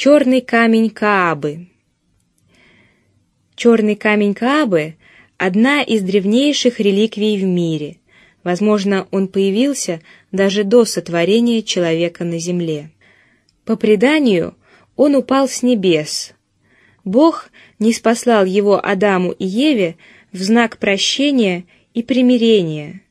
Черный камень Каабы. Черный камень Каабы – одна из древнейших реликвий в мире. Возможно, он появился даже до сотворения человека на земле. По преданию, он упал с небес. Бог не спаслал его Адаму и Еве в знак прощения и примирения.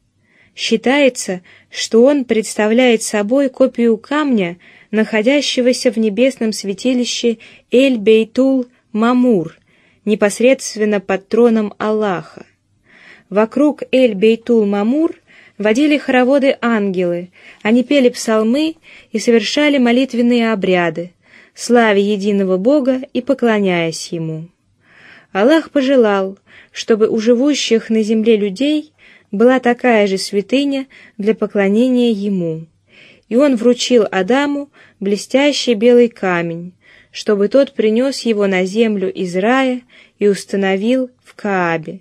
Считается, что он представляет собой копию камня, находящегося в небесном святилище Эль-Бейтул-Мамур, непосредственно под троном Аллаха. Вокруг Эль-Бейтул-Мамур водили хороводы ангелы, они пели псалмы и совершали молитвенные обряды, славя единого Бога и поклоняясь Ему. Аллах пожелал, чтобы у живущих на земле людей была такая же святыня для поклонения Ему, и Он вручил Адаму блестящий белый камень, чтобы тот принес его на землю из рая и установил в Каабе.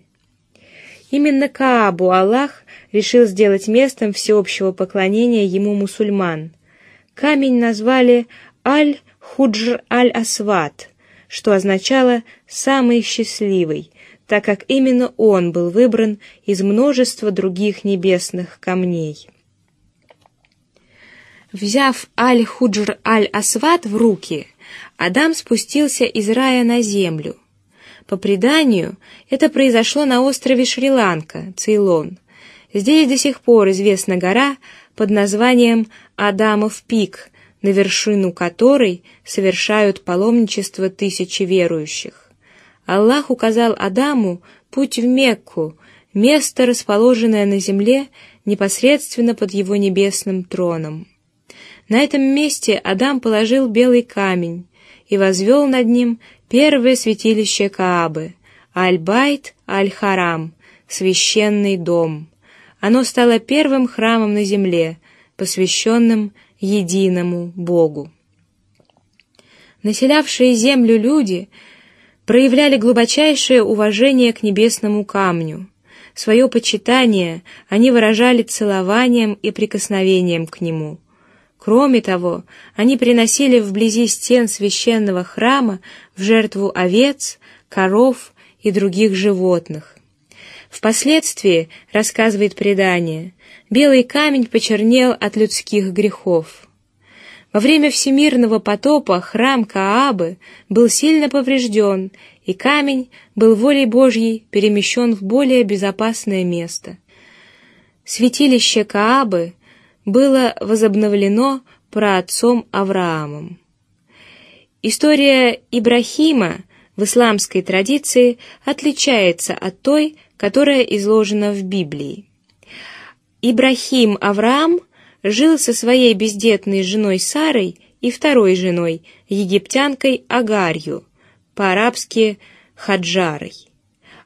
Именно Каабу Аллах решил сделать местом всеобщего поклонения ему мусульман. Камень назвали Аль-Худжр Аль-Асват, что означало «самый счастливый», так как именно он был выбран из множества других небесных камней. Взяв Аль-Худжр Аль-Асват в руки, Адам спустился из рая на землю. По преданию, это произошло на острове Шри-Ланка, Цейлон. Здесь до сих пор известна гора под названием Адамов пик, на вершину которой совершают паломничество тысячи верующих. Аллах указал Адаму путь в Мекку, место, расположенное на земле непосредственно под его небесным троном. На этом месте Адам положил белый камень и возвел над ним первое святилище Каабы, Аль-Байт Аль-Харам, священный дом. Оно стало первым храмом на земле, посвященным единому Богу. Населявшие землю люди проявляли глубочайшее уважение к небесному камню. Свое почитание они выражали целованием и прикосновением к нему. Кроме того, они приносили вблизи стен священного храма в жертву овец, коров и других животных. Впоследствии, рассказывает предание, белый камень почернел от людских грехов. Во время всемирного потопа храм Каабы был сильно поврежден, и камень был волей Божьей перемещен в более безопасное место. Святилище Каабы было возобновлено праотцом Авраамом. История Ибрахима в исламской традиции отличается от той, которая изложена в Библии. Ибрахим Авраам жил со своей бездетной женой Сарой и второй женой, египтянкой Агарью, по-арабски Хаджарой.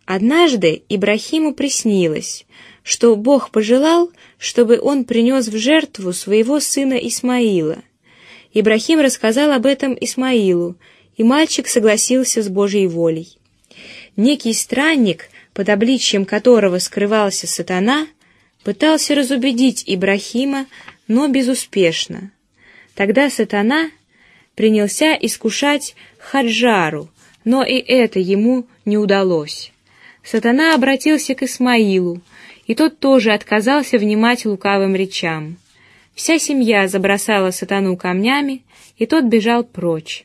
Однажды Ибрахиму приснилось, что Бог пожелал, чтобы он принес в жертву своего сына Исмаила. Ибрахим рассказал об этом Исмаилу, и мальчик согласился с Божьей волей. Некий странник, под обличьем которого скрывался сатана, пытался разубедить Ибрахима, но безуспешно. Тогда сатана принялся искушать Хаджару, но и это ему не удалось. Сатана обратился к Исмаилу, и тот тоже отказался внимать лукавым речам. Вся семья забросала сатану камнями, и тот бежал прочь.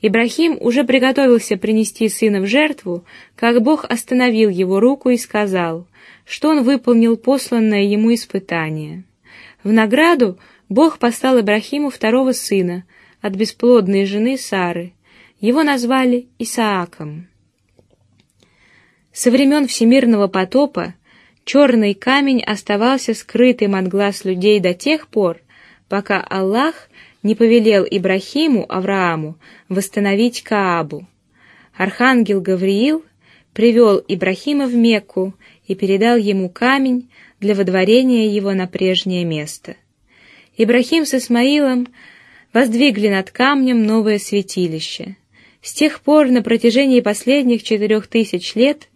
Ибрахим уже приготовился принести сына в жертву, как Бог остановил его руку и сказал, что он выполнил посланное ему испытание. В награду Бог послал Ибрахиму второго сына от бесплодной жены Сары. Его назвали Исааком. Со времен всемирного потопа черный камень оставался скрытым от глаз людей до тех пор, пока Аллах не повелел Ибрахиму Аврааму восстановить Каабу. Архангел Гавриил привел Ибрахима в Мекку и передал ему камень для водворения его на прежнее место. Ибрахим с Исмаилом воздвигли над камнем новое святилище. С тех пор на протяжении последних четырех тысяч лет,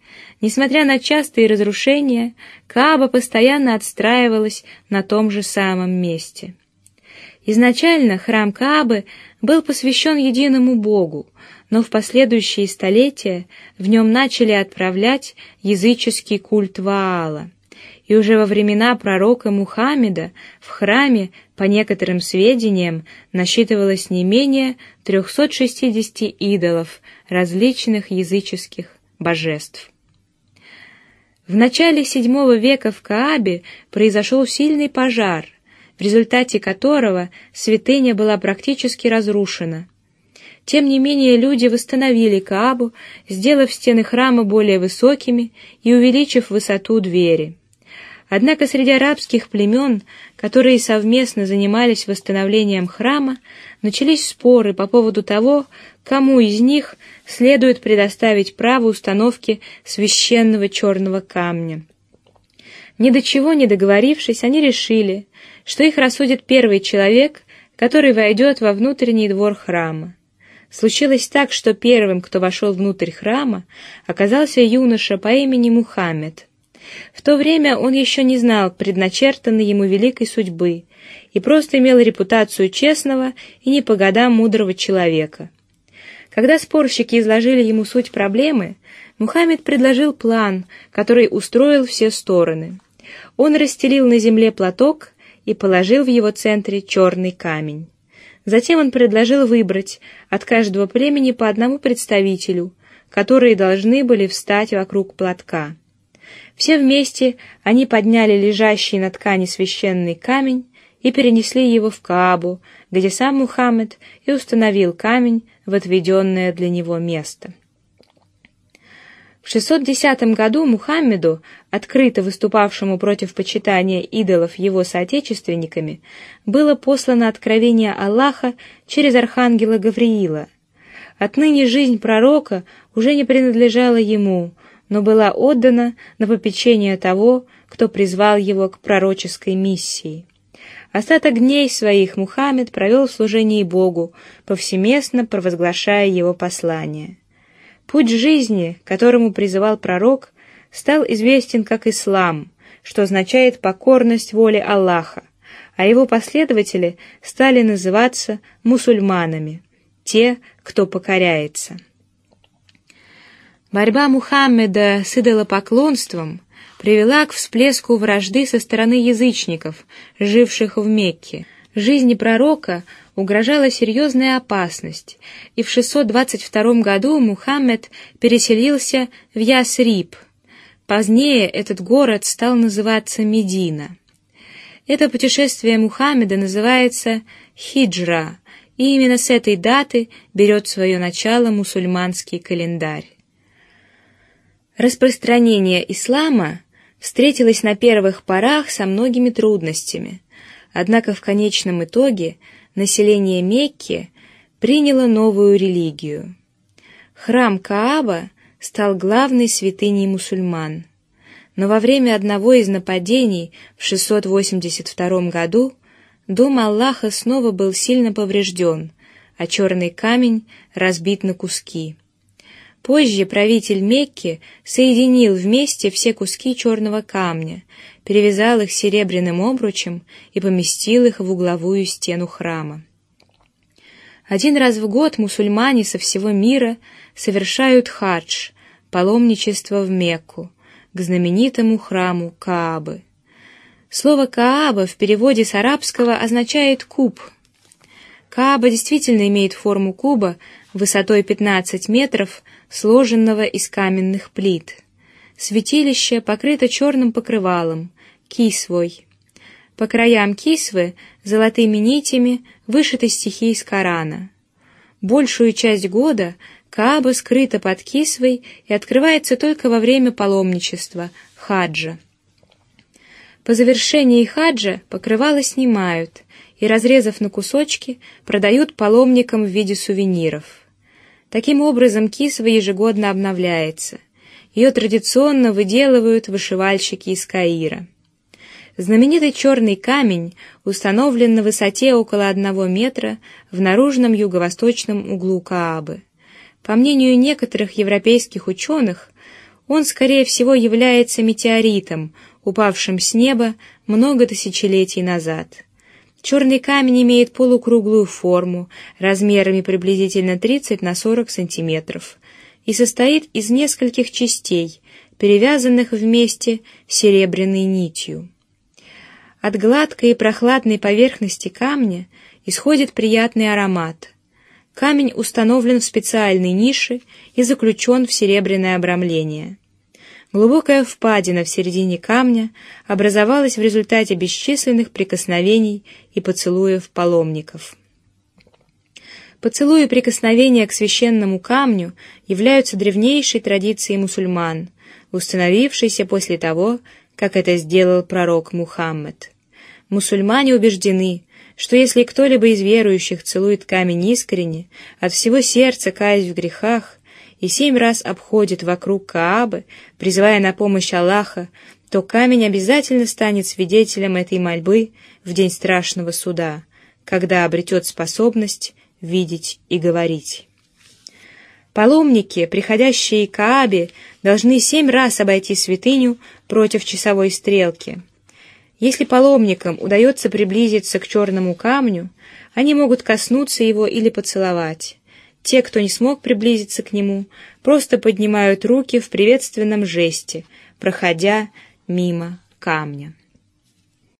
несмотря на частые разрушения, Кааба постоянно отстраивалась на том же самом месте. Изначально храм Каабы был посвящен единому Богу, но в последующие столетия в нем начали отправлять языческий культ Ваала. И уже во времена пророка Мухаммеда в храме, по некоторым сведениям, насчитывалось не менее 360 идолов различных языческих божеств. В начале VII века в Каабе произошел сильный пожар, в результате которого святыня была практически разрушена. Тем не менее люди восстановили Каабу, сделав стены храма более высокими и увеличив высоту двери. Однако среди арабских племен, которые совместно занимались восстановлением храма, начались споры по поводу того, кому из них следует предоставить право установки священного черного камня. Ни до чего не договорившись, они решили, что их рассудит первый человек, который войдет во внутренний двор храма. Случилось так, что первым, кто вошел внутрь храма, оказался юноша по имени Мухаммед. В то время он еще не знал предначертанной ему великой судьбы и просто имел репутацию честного и не по годам мудрого человека. Когда спорщики изложили ему суть проблемы, Мухаммед предложил план, который устроил все стороны. Он расстелил на земле платок и положил в его центре черный камень. Затем он предложил выбрать от каждого племени по одному представителю, которые должны были встать вокруг платка. Все вместе они подняли лежащий на ткани священный камень и перенесли его в Каабу, где сам Мухаммед и установил камень в отведенное для него место. В 610 году Мухаммеду, открыто выступавшему против почитания идолов его соотечественниками, было послано откровение Аллаха через архангела Гавриила. Отныне жизнь пророка уже не принадлежала ему, но была отдана на попечение того, кто призвал его к пророческой миссии. Остаток дней своих Мухаммед провел в служении Богу, повсеместно провозглашая его послание. Путь жизни, которому призывал пророк, стал известен как ислам, что означает покорность воле Аллаха, а его последователи стали называться мусульманами, те, кто покоряется. Борьба Мухаммеда с идолопоклонством привела к всплеску вражды со стороны язычников, живших в Мекке. Жизни пророка угрожала серьезная опасность, и в 622 году Мухаммед переселился в Ясриб. Позднее этот город стал называться Медина. Это путешествие Мухаммеда называется хиджра, и именно с этой даты берет свое начало мусульманский календарь. Распространение ислама встретилось на первых порах со многими трудностями, однако в конечном итоге население Мекки приняло новую религию. Храм Кааба стал главной святыней мусульман. Но во время одного из нападений в 682 году дом Аллаха снова был сильно поврежден, а черный камень разбит на куски. Позже правитель Мекки соединил вместе все куски черного камня, перевязал их серебряным обручем и поместил их в угловую стену храма. Один раз в год мусульмане со всего мира совершают хадж, паломничество в Мекку, к знаменитому храму Каабы. Слово Кааба в переводе с арабского означает куб. Кааба действительно имеет форму куба высотой 15 метров сложенного из каменных плит. Святилище покрыто черным покрывалом, кисвой. По краям кисвы золотыми нитями вышиты стихи из Корана. Большую часть года Кааба скрыта под кисвой и открывается только во время паломничества хаджа. По завершении хаджа покрывало снимают и, разрезав на кусочки, продают паломникам в виде сувениров. Таким образом, кисва ежегодно обновляется. Ее традиционно выделывают вышивальщики из Каира. Знаменитый черный камень установлен на высоте около одного метра в наружном юго-восточном углу Каабы. По мнению некоторых европейских ученых, он, скорее всего, является метеоритом, упавшим с неба много тысячелетий назад. Черный камень имеет полукруглую форму, размерами приблизительно 30 на 40 сантиметров, и состоит из нескольких частей, перевязанных вместе серебряной нитью. От гладкой и прохладной поверхности камня исходит приятный аромат. Камень установлен в специальной нише и заключен в серебряное обрамление. Глубокая впадина в середине камня образовалась в результате бесчисленных прикосновений и поцелуев паломников. Поцелуи и прикосновения к священному камню являются древнейшей традицией мусульман, установившейся после того, как это сделал пророк Мухаммед. Мусульмане убеждены, что если кто-либо из верующих целует камень искренне, от всего сердца каясь в грехах, и семь раз обходит вокруг Каабы, призывая на помощь Аллаха, то камень обязательно станет свидетелем этой мольбы в день страшного суда, когда обретет способность видеть и говорить. Паломники, приходящие к Каабе, должны семь раз обойти святыню против часовой стрелки. Если паломникам удается приблизиться к черному камню, они могут коснуться его или поцеловать. Те, кто не смог приблизиться к нему, просто поднимают руки в приветственном жесте, проходя мимо камня.